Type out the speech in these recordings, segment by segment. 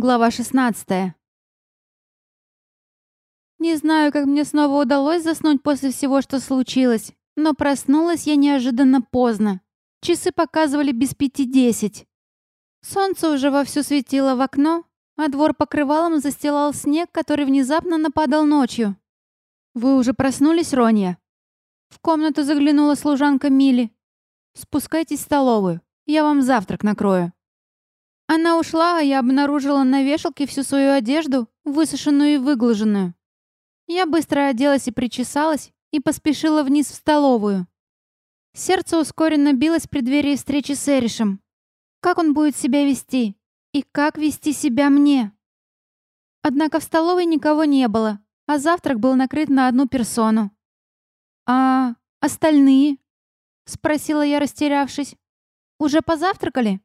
Глава 16. Не знаю, как мне снова удалось заснуть после всего, что случилось, но проснулась я неожиданно поздно. Часы показывали без пяти десять. Солнце уже вовсю светило в окно, а двор покрывалом застилал снег, который внезапно нападал ночью. «Вы уже проснулись, Ронья?» В комнату заглянула служанка Мили. «Спускайтесь в столовую, я вам завтрак накрою». Она ушла, а я обнаружила на вешалке всю свою одежду, высушенную и выглаженную. Я быстро оделась и причесалась, и поспешила вниз в столовую. Сердце ускоренно билось в преддверии встречи с Эришем. Как он будет себя вести? И как вести себя мне? Однако в столовой никого не было, а завтрак был накрыт на одну персону. «А остальные?» — спросила я, растерявшись. «Уже позавтракали?»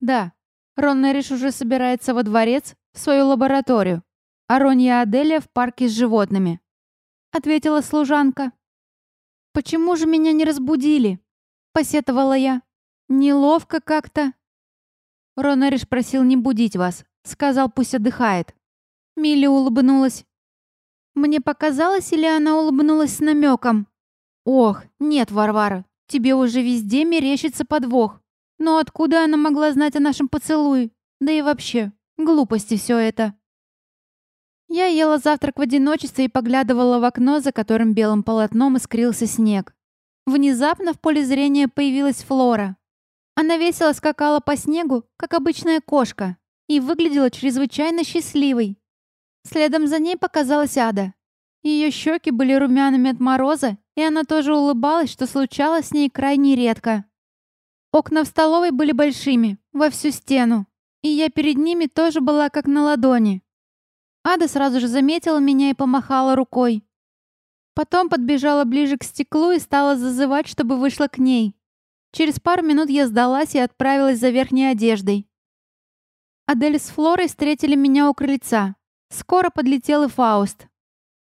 «Да», Рон Нериш уже собирается во дворец, в свою лабораторию, а Ронья Аделия в парке с животными», — ответила служанка. «Почему же меня не разбудили?» — посетовала я. «Неловко как-то». Рон Нериш просил не будить вас, сказал, пусть отдыхает. Милли улыбнулась. Мне показалось, или она улыбнулась с намеком? «Ох, нет, Варвара, тебе уже везде мерещится подвох. Но откуда она могла знать о нашем поцелуе? Да и вообще, глупости все это. Я ела завтрак в одиночестве и поглядывала в окно, за которым белым полотном искрился снег. Внезапно в поле зрения появилась Флора. Она весело скакала по снегу, как обычная кошка, и выглядела чрезвычайно счастливой. Следом за ней показалась Ада. Ее щеки были румяными от мороза, и она тоже улыбалась, что случалось с ней крайне редко. Окна в столовой были большими, во всю стену, и я перед ними тоже была как на ладони. Ада сразу же заметила меня и помахала рукой. Потом подбежала ближе к стеклу и стала зазывать, чтобы вышла к ней. Через пару минут я сдалась и отправилась за верхней одеждой. Адель с Флорой встретили меня у крыльца. Скоро подлетел и Фауст.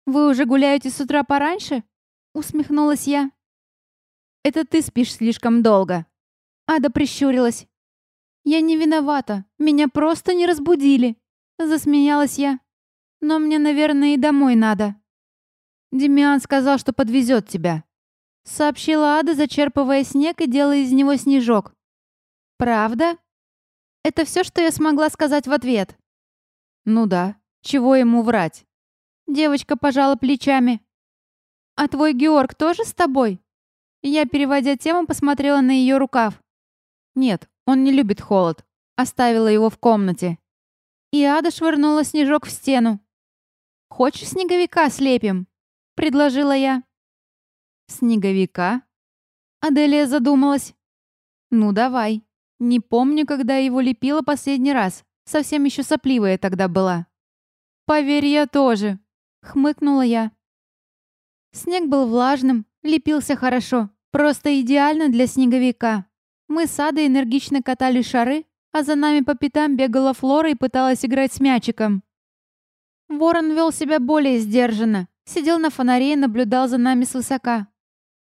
«Вы уже гуляете с утра пораньше?» — усмехнулась я. «Это ты спишь слишком долго», Ада прищурилась. «Я не виновата. Меня просто не разбудили». Засмеялась я. «Но мне, наверное, и домой надо». «Демиан сказал, что подвезет тебя», — сообщила Ада, зачерпывая снег и делая из него снежок. «Правда?» Это все, что я смогла сказать в ответ. «Ну да. Чего ему врать?» Девочка пожала плечами. «А твой Георг тоже с тобой?» Я, переводя тему, посмотрела на ее рукав. Нет, он не любит холод. Оставила его в комнате. И Ада швырнула снежок в стену. «Хочешь снеговика слепим?» — предложила я. «Снеговика?» Аделия задумалась. «Ну, давай. Не помню, когда его лепила последний раз. Совсем еще сопливая тогда была». «Поверь, я тоже», — хмыкнула я. Снег был влажным, лепился хорошо, просто идеально для снеговика. Мы с Адой энергично катали шары, а за нами по пятам бегала Флора и пыталась играть с мячиком. Ворон вел себя более сдержанно, сидел на фонаре и наблюдал за нами свысока.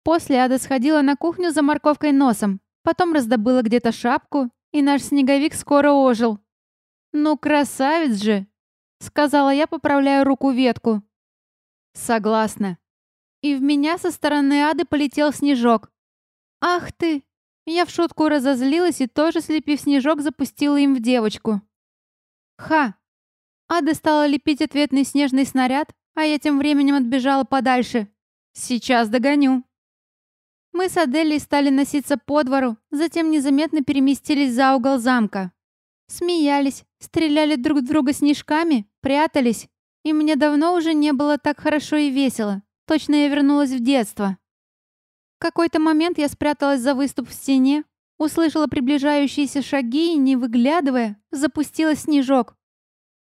После Ада сходила на кухню за морковкой носом, потом раздобыла где-то шапку, и наш снеговик скоро ожил. «Ну, красавец же!» — сказала я, поправляя руку ветку. «Согласна». И в меня со стороны Ады полетел снежок. «Ах ты!» Я в шутку разозлилась и тоже, слепив снежок, запустила им в девочку. Ха! Ада стала лепить ответный снежный снаряд, а я тем временем отбежала подальше. Сейчас догоню. Мы с Аделей стали носиться по двору, затем незаметно переместились за угол замка. Смеялись, стреляли друг друга снежками, прятались. И мне давно уже не было так хорошо и весело. Точно я вернулась в детство какой-то момент я спряталась за выступ в стене, услышала приближающиеся шаги и, не выглядывая, запустила снежок.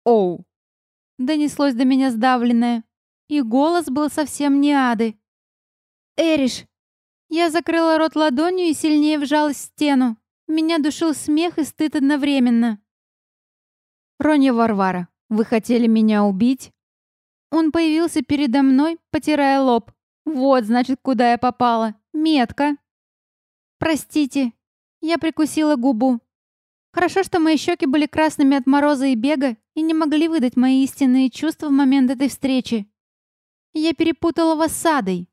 «Оу!» Донеслось до меня сдавленное, и голос был совсем не ады. «Эриш!» Я закрыла рот ладонью и сильнее вжалась в стену. Меня душил смех и стыд одновременно. «Ронья Варвара, вы хотели меня убить?» Он появился передо мной, потирая лоб. «Вот, значит, куда я попала. Метка. Простите. Я прикусила губу. Хорошо, что мои щеки были красными от мороза и бега и не могли выдать мои истинные чувства в момент этой встречи. Я перепутала вас с Адой.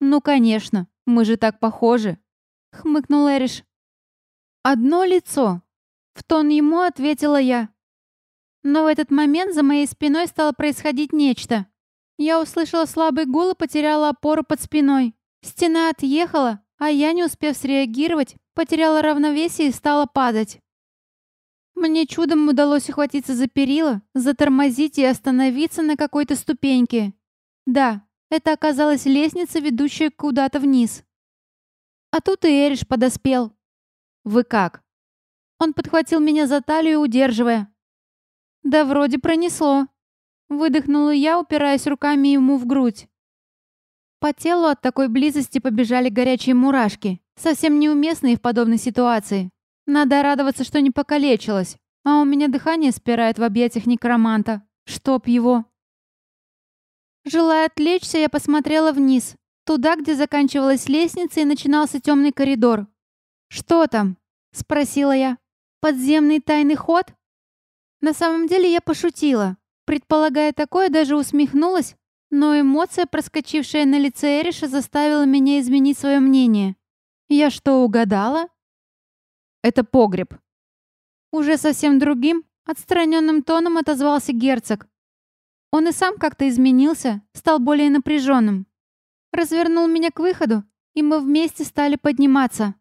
«Ну, конечно, мы же так похожи», — хмыкнул Эриш. «Одно лицо», — в тон ему ответила я. Но в этот момент за моей спиной стало происходить нечто. Я услышала слабый гул и потеряла опору под спиной. Стена отъехала, а я, не успев среагировать, потеряла равновесие и стала падать. Мне чудом удалось ухватиться за перила, затормозить и остановиться на какой-то ступеньке. Да, это оказалась лестница, ведущая куда-то вниз. А тут и Эриш подоспел. «Вы как?» Он подхватил меня за талию, удерживая. «Да вроде пронесло», — выдохнула я, упираясь руками ему в грудь. По телу от такой близости побежали горячие мурашки, совсем неуместные в подобной ситуации. Надо радоваться, что не покалечилась. А у меня дыхание спирает в объятиях некроманта. Чтоб его. Желая отвлечься, я посмотрела вниз. Туда, где заканчивалась лестница и начинался темный коридор. «Что там?» — спросила я. «Подземный тайный ход?» На самом деле я пошутила. Предполагая такое, даже усмехнулась, но эмоция, проскочившая на лице Эриша, заставила меня изменить свое мнение. Я что, угадала? Это погреб». Уже совсем другим, отстраненным тоном отозвался герцог. Он и сам как-то изменился, стал более напряженным. Развернул меня к выходу, и мы вместе стали подниматься.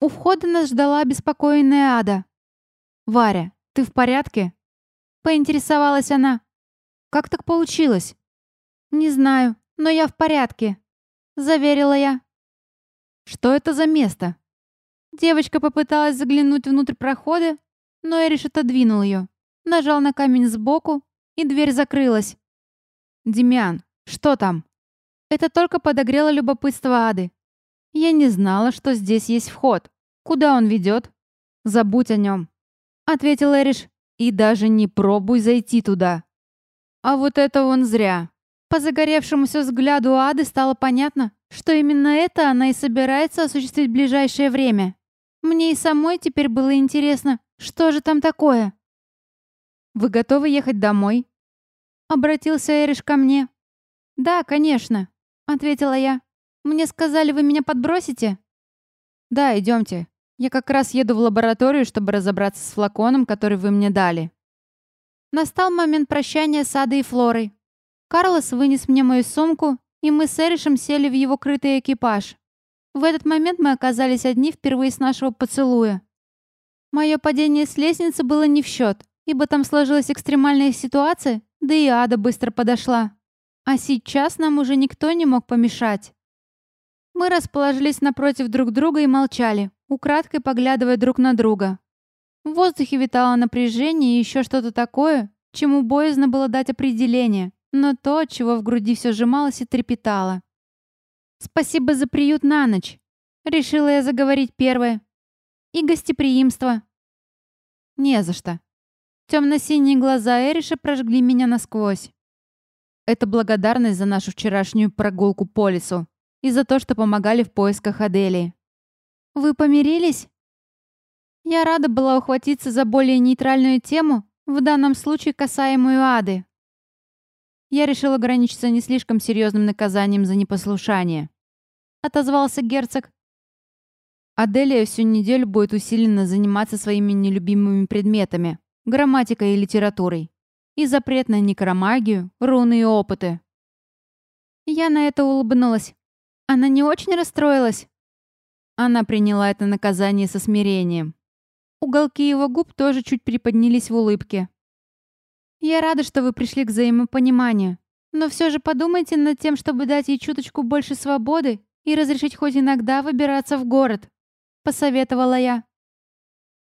У входа нас ждала обеспокоенная ада. «Варя, ты в порядке?» Поинтересовалась она. «Как так получилось?» «Не знаю, но я в порядке», — заверила я. «Что это за место?» Девочка попыталась заглянуть внутрь прохода, но Эриш отодвинул ее. Нажал на камень сбоку, и дверь закрылась. «Демьян, что там?» Это только подогрело любопытство Ады. Я не знала, что здесь есть вход. Куда он ведет? Забудь о нем. Ответил Эриш. И даже не пробуй зайти туда. А вот это он зря. По загоревшемуся взгляду Ады стало понятно, что именно это она и собирается осуществить в ближайшее время. Мне и самой теперь было интересно, что же там такое. «Вы готовы ехать домой?» Обратился Эриш ко мне. «Да, конечно», — ответила я. «Мне сказали, вы меня подбросите?» «Да, идемте. Я как раз еду в лабораторию, чтобы разобраться с флаконом, который вы мне дали». Настал момент прощания с Адой и Флорой. Карлос вынес мне мою сумку, и мы с Эришем сели в его крытый экипаж. В этот момент мы оказались одни впервые с нашего поцелуя. Мое падение с лестницы было не в счет, ибо там сложилась экстремальная ситуация, да и ада быстро подошла. А сейчас нам уже никто не мог помешать. Мы расположились напротив друг друга и молчали, украдкой поглядывая друг на друга. В воздухе витало напряжение и еще что-то такое, чему боязно было дать определение, но то, чего в груди все сжималось и трепетало. «Спасибо за приют на ночь», — решила я заговорить первое. «И гостеприимство». «Не за что». Темно-синие глаза Эриша прожгли меня насквозь. Это благодарность за нашу вчерашнюю прогулку по лесу и за то, что помогали в поисках Аделии. «Вы помирились?» Я рада была ухватиться за более нейтральную тему, в данном случае касаемую Ады. Я решил ограничиться не слишком серьезным наказанием за непослушание. Отозвался герцог. Аделия всю неделю будет усиленно заниматься своими нелюбимыми предметами, грамматикой и литературой. И запрет на некромагию, руны и опыты. Я на это улыбнулась. Она не очень расстроилась. Она приняла это наказание со смирением. Уголки его губ тоже чуть приподнялись в улыбке. Я рада, что вы пришли к взаимопониманию. Но все же подумайте над тем, чтобы дать ей чуточку больше свободы и разрешить хоть иногда выбираться в город», — посоветовала я.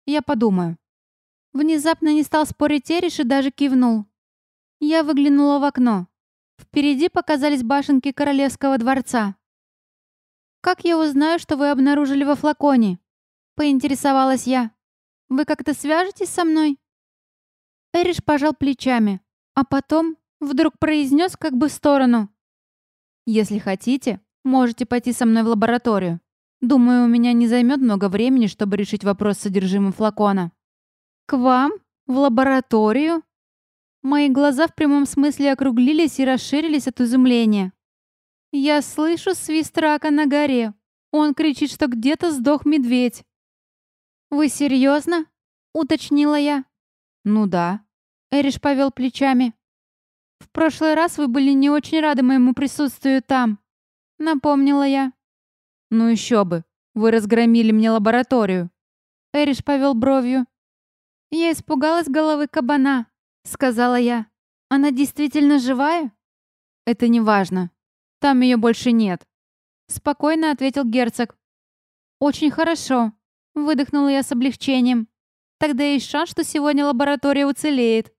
«Я подумаю». Внезапно не стал спорить Эриш и даже кивнул. Я выглянула в окно. Впереди показались башенки Королевского дворца. «Как я узнаю, что вы обнаружили во флаконе?» — поинтересовалась я. «Вы как-то свяжетесь со мной?» Эриш пожал плечами, а потом вдруг произнес как бы в сторону. «Если хотите, можете пойти со мной в лабораторию. Думаю, у меня не займет много времени, чтобы решить вопрос с содержимым флакона. К вам? В лабораторию? Мои глаза в прямом смысле округлились и расширились от изумления. Я слышу свист рака на горе. Он кричит, что где-то сдох медведь. «Вы серьезно?» — уточнила я. «Ну да». Эриш повел плечами. «В прошлый раз вы были не очень рады моему присутствию там», — напомнила я. «Ну еще бы. Вы разгромили мне лабораторию». Эриш повел бровью. «Я испугалась головы кабана», — сказала я. «Она действительно живая?» «Это не важно. Там ее больше нет», — спокойно ответил герцог. «Очень хорошо», — выдохнула я с облегчением. «Тогда есть шанс, что сегодня лаборатория уцелеет».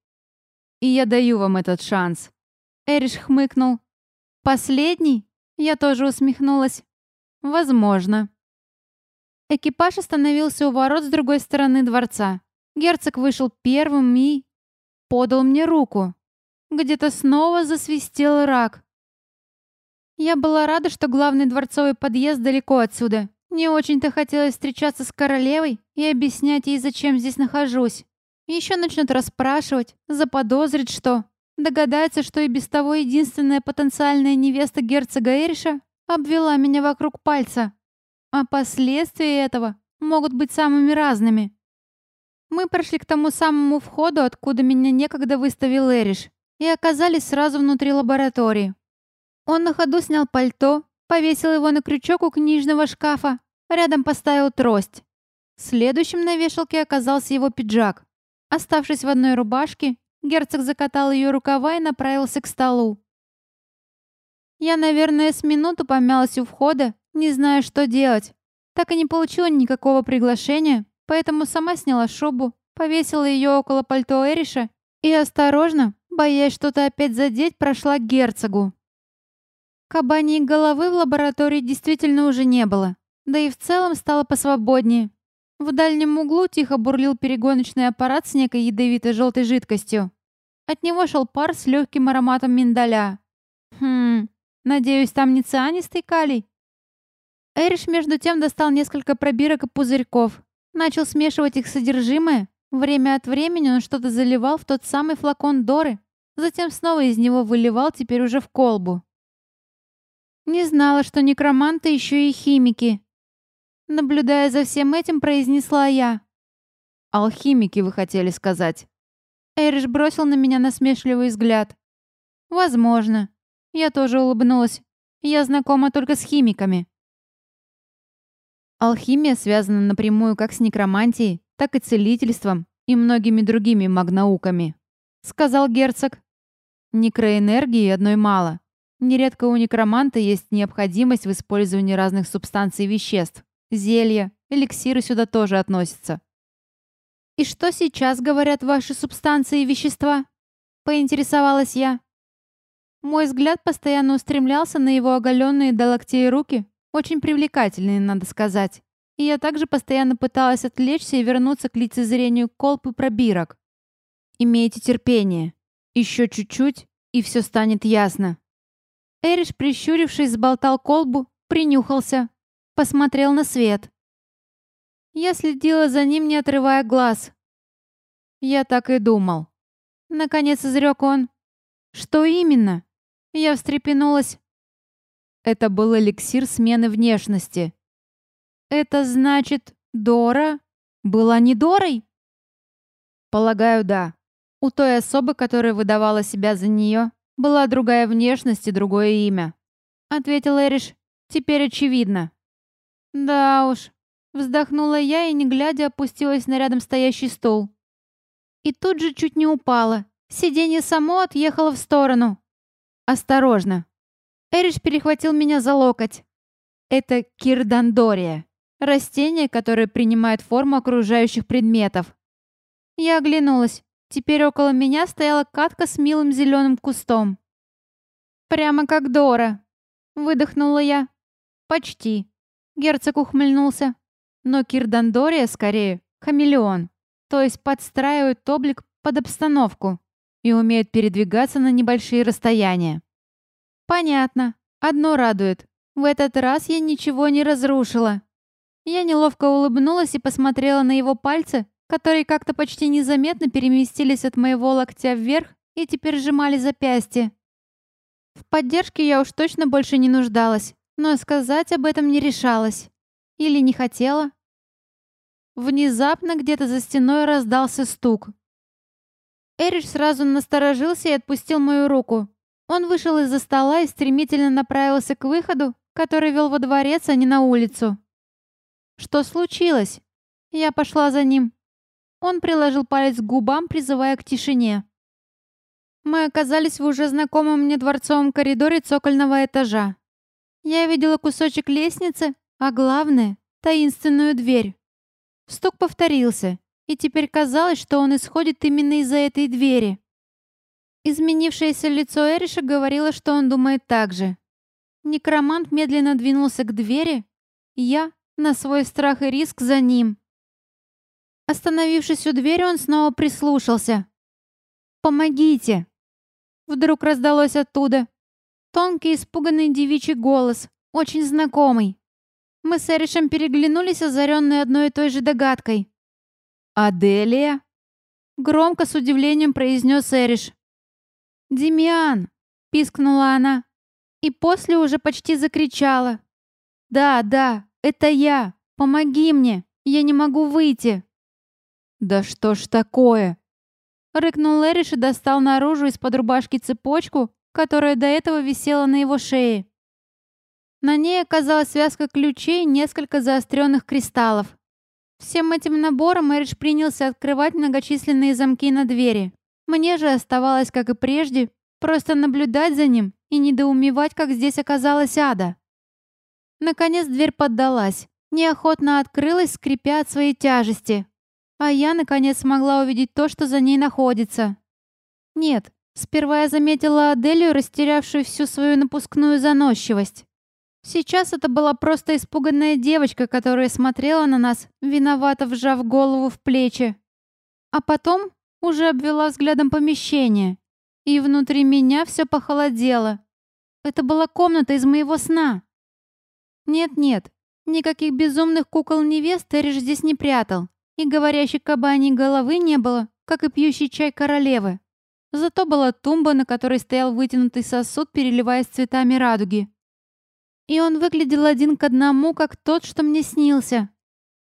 «И я даю вам этот шанс». Эриш хмыкнул. «Последний?» Я тоже усмехнулась. «Возможно». Экипаж остановился у ворот с другой стороны дворца. Герцог вышел первым и подал мне руку. Где-то снова засвистел рак. Я была рада, что главный дворцовый подъезд далеко отсюда. Не очень-то хотелось встречаться с королевой и объяснять ей, зачем здесь нахожусь. Еще начнут расспрашивать, заподозрить что. Догадается, что и без того единственная потенциальная невеста герцога Эриша обвела меня вокруг пальца. А последствия этого могут быть самыми разными. Мы прошли к тому самому входу, откуда меня некогда выставил Эриш, и оказались сразу внутри лаборатории. Он на ходу снял пальто, повесил его на крючок у книжного шкафа, рядом поставил трость. Следующим на вешалке оказался его пиджак. Оставшись в одной рубашке, герцог закатал ее рукава и направился к столу. Я, наверное, с минуту помялась у входа, не зная, что делать. Так и не получила никакого приглашения, поэтому сама сняла шубу, повесила ее около пальто Эриша и осторожно, боясь что-то опять задеть, прошла к герцогу. Кабаньей головы в лаборатории действительно уже не было, да и в целом стало посвободнее. В дальнем углу тихо бурлил перегоночный аппарат с некой ядовитой желтой жидкостью. От него шел пар с легким ароматом миндаля. Хм, надеюсь, там не цианистый калий? Эриш между тем достал несколько пробирок и пузырьков, Начал смешивать их содержимое. Время от времени он что-то заливал в тот самый флакон Доры. Затем снова из него выливал, теперь уже в колбу. Не знала, что некроманты еще и химики. Наблюдая за всем этим, произнесла я. «Алхимики, вы хотели сказать?» Эриш бросил на меня насмешливый взгляд. «Возможно». Я тоже улыбнулась. Я знакома только с химиками. Алхимия связана напрямую как с некромантией, так и целительством и многими другими магнауками, сказал герцог. Некроэнергии одной мало. Нередко у некроманта есть необходимость в использовании разных субстанций и веществ. Зелья, эликсиры сюда тоже относятся. «И что сейчас говорят ваши субстанции и вещества?» — поинтересовалась я. Мой взгляд постоянно устремлялся на его оголенные до локтей руки, очень привлекательные, надо сказать. И я также постоянно пыталась отвлечься и вернуться к лицезрению колб и пробирок. Имейте терпение. Еще чуть-чуть, и все станет ясно. Эриш, прищурившись, сболтал колбу, принюхался, посмотрел на свет. Я следила за ним, не отрывая глаз. Я так и думал. Наконец изрек он. Что именно? Я встрепенулась. Это был эликсир смены внешности. Это значит, Дора была не Дорой? Полагаю, да. У той особы, которая выдавала себя за нее, была другая внешность и другое имя. Ответил Эриш. Теперь очевидно. Да уж. Вздохнула я и, не глядя, опустилась на рядом стоящий стол. И тут же чуть не упала. Сиденье само отъехало в сторону. «Осторожно!» Эриш перехватил меня за локоть. Это кирдандория. Растение, которое принимает форму окружающих предметов. Я оглянулась. Теперь около меня стояла катка с милым зеленым кустом. «Прямо как Дора», — выдохнула я. «Почти». Герцог ухмыльнулся. Но Кирдандория скорее хамелеон, то есть подстраивает облик под обстановку и умеет передвигаться на небольшие расстояния. «Понятно. Одно радует. В этот раз я ничего не разрушила. Я неловко улыбнулась и посмотрела на его пальцы, которые как-то почти незаметно переместились от моего локтя вверх и теперь сжимали запястье. В поддержке я уж точно больше не нуждалась, но сказать об этом не решалась. Или не хотела. Внезапно где-то за стеной раздался стук. Эриш сразу насторожился и отпустил мою руку. Он вышел из-за стола и стремительно направился к выходу, который вел во дворец, а не на улицу. «Что случилось?» Я пошла за ним. Он приложил палец к губам, призывая к тишине. Мы оказались в уже знакомом мне дворцовом коридоре цокольного этажа. Я видела кусочек лестницы, а главное — таинственную дверь. Стук повторился, и теперь казалось, что он исходит именно из-за этой двери. Изменившееся лицо Эриша говорило, что он думает так же. Некромант медленно двинулся к двери, я, на свой страх и риск, за ним. Остановившись у двери, он снова прислушался. «Помогите!» Вдруг раздалось оттуда. Тонкий, испуганный девичий голос, очень знакомый. Мы с Эришем переглянулись, озаренные одной и той же догадкой. «Аделия?» Громко, с удивлением произнес Эриш. «Демиан!» — пискнула она. И после уже почти закричала. «Да, да, это я! Помоги мне! Я не могу выйти!» «Да что ж такое?» Рыкнул Эриш и достал наружу из-под рубашки цепочку, которая до этого висела на его шее. На ней оказалась связка ключей и несколько заостренных кристаллов. Всем этим набором Эриш принялся открывать многочисленные замки на двери. Мне же оставалось, как и прежде, просто наблюдать за ним и недоумевать, как здесь оказалась ада. Наконец дверь поддалась, неохотно открылась, скрипя от своей тяжести. А я, наконец, смогла увидеть то, что за ней находится. Нет, сперва я заметила Аделию, растерявшую всю свою напускную заносчивость. Сейчас это была просто испуганная девочка, которая смотрела на нас, виновато вжав голову в плечи. А потом уже обвела взглядом помещение, и внутри меня все похолодело. Это была комната из моего сна. Нет-нет, никаких безумных кукол невест Эриш здесь не прятал. И говорящей кабаней головы не было, как и пьющий чай королевы. Зато была тумба, на которой стоял вытянутый сосуд, переливаясь цветами радуги. И он выглядел один к одному, как тот, что мне снился.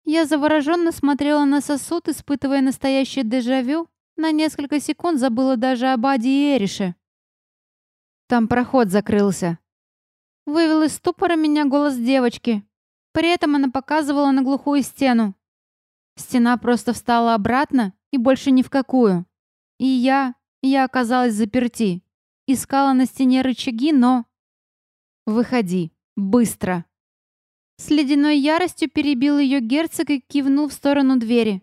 Я завороженно смотрела на сосуд, испытывая настоящее дежавю, на несколько секунд забыла даже об Аде и Эрише. Там проход закрылся. Вывел из ступора меня голос девочки. При этом она показывала на глухую стену. Стена просто встала обратно и больше ни в какую. И я, я оказалась заперти. Искала на стене рычаги, но... «Выходи, быстро!» С ледяной яростью перебил ее герцог и кивнул в сторону двери.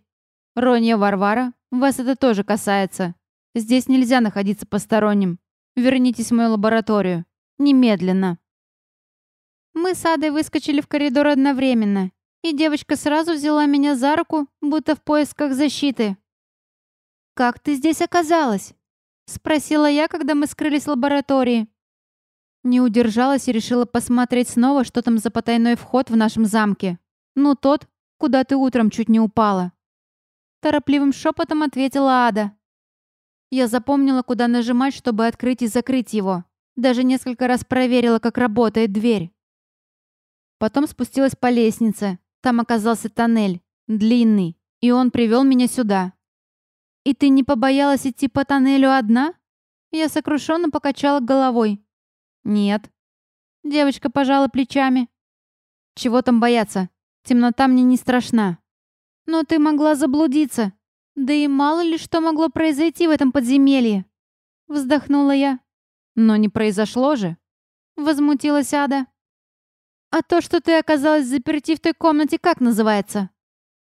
«Ронья Варвара, вас это тоже касается. Здесь нельзя находиться посторонним. Вернитесь в мою лабораторию. Немедленно!» Мы с Адой выскочили в коридор одновременно, и девочка сразу взяла меня за руку, будто в поисках защиты. «Как ты здесь оказалась?» — спросила я, когда мы скрылись в лаборатории. Не удержалась и решила посмотреть снова, что там за потайной вход в нашем замке. Ну, тот, куда ты утром чуть не упала. Торопливым шепотом ответила Ада. Я запомнила, куда нажимать, чтобы открыть и закрыть его. Даже несколько раз проверила, как работает дверь. Потом спустилась по лестнице, там оказался тоннель, длинный, и он привел меня сюда. И ты не побоялась идти по тоннелю одна? Я сокрушенно покачала головой. Нет. Девочка пожала плечами. Чего там бояться? Темнота мне не страшна. Но ты могла заблудиться. Да и мало ли что могло произойти в этом подземелье. Вздохнула я. Но не произошло же. Возмутилась Ада. «А то, что ты оказалась заперти в той комнате, как называется?»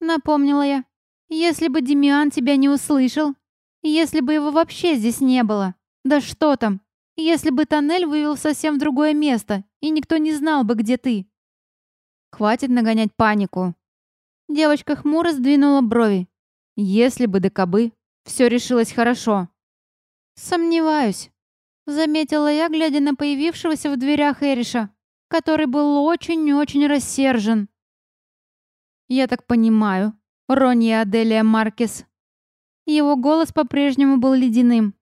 Напомнила я. «Если бы Демиан тебя не услышал, если бы его вообще здесь не было, да что там, если бы тоннель вывел совсем в другое место, и никто не знал бы, где ты». «Хватит нагонять панику». Девочка хмуро сдвинула брови. «Если бы да кобы, все решилось хорошо». «Сомневаюсь», — заметила я, глядя на появившегося в дверях Эриша который был очень-очень рассержен. «Я так понимаю, Ронья Аделия Маркес». Его голос по-прежнему был ледяным.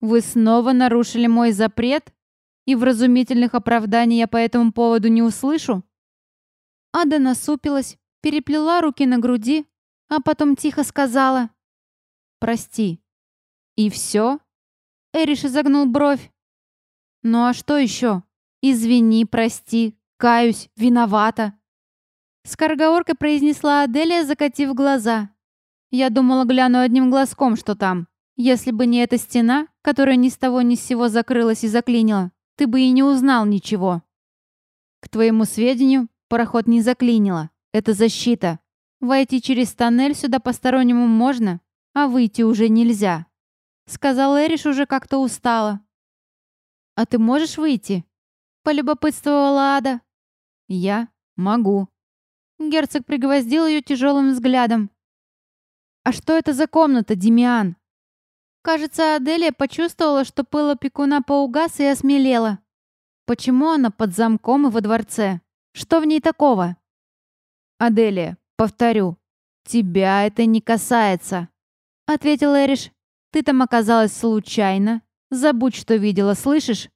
«Вы снова нарушили мой запрет? И вразумительных оправданий я по этому поводу не услышу?» Ада насупилась, переплела руки на груди, а потом тихо сказала «Прости». «И все?» Эриш изогнул бровь. «Ну а что еще? Извини, прости, каюсь, виновата». Скороговоркой произнесла Аделия, закатив глаза. Я думала, гляну одним глазком, что там. Если бы не эта стена, которая ни с того ни с сего закрылась и заклинила, ты бы и не узнал ничего. К твоему сведению, пароход не заклинило. Это защита. Войти через тоннель сюда постороннему можно, а выйти уже нельзя. Сказал Эриш уже как-то устала. «А ты можешь выйти?» Полюбопытствовала Ада. «Я могу». Герцог пригвоздил ее тяжелым взглядом. «А что это за комната, Демиан?» Кажется, Аделия почувствовала, что пыл опекуна поугас и осмелела. Почему она под замком и во дворце? Что в ней такого? «Аделия, повторю, тебя это не касается», — ответил Эриш. «Ты там оказалась случайно. Забудь, что видела, слышишь?»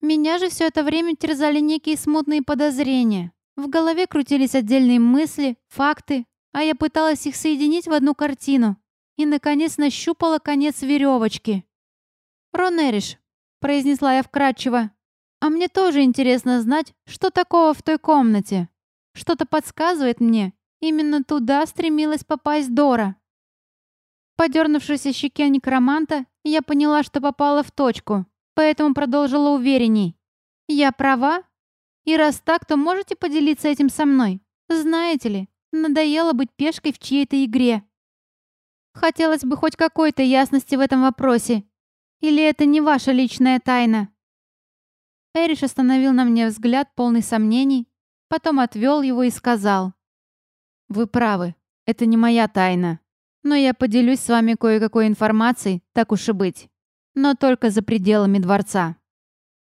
Меня же все это время терзали некие смутные подозрения. В голове крутились отдельные мысли, факты, а я пыталась их соединить в одну картину и, наконец, нащупала конец веревочки. «Ронериш», — произнесла я вкратчиво, — «а мне тоже интересно знать, что такого в той комнате. Что-то подсказывает мне, именно туда стремилась попасть Дора». Подернувшись о щеке некроманта, я поняла, что попала в точку, поэтому продолжила уверенней. «Я права? И раз так, то можете поделиться этим со мной? Знаете ли, Надоело быть пешкой в чьей-то игре. Хотелось бы хоть какой-то ясности в этом вопросе. Или это не ваша личная тайна?» Эриш остановил на мне взгляд, полный сомнений, потом отвел его и сказал. «Вы правы, это не моя тайна. Но я поделюсь с вами кое-какой информацией, так уж и быть. Но только за пределами дворца».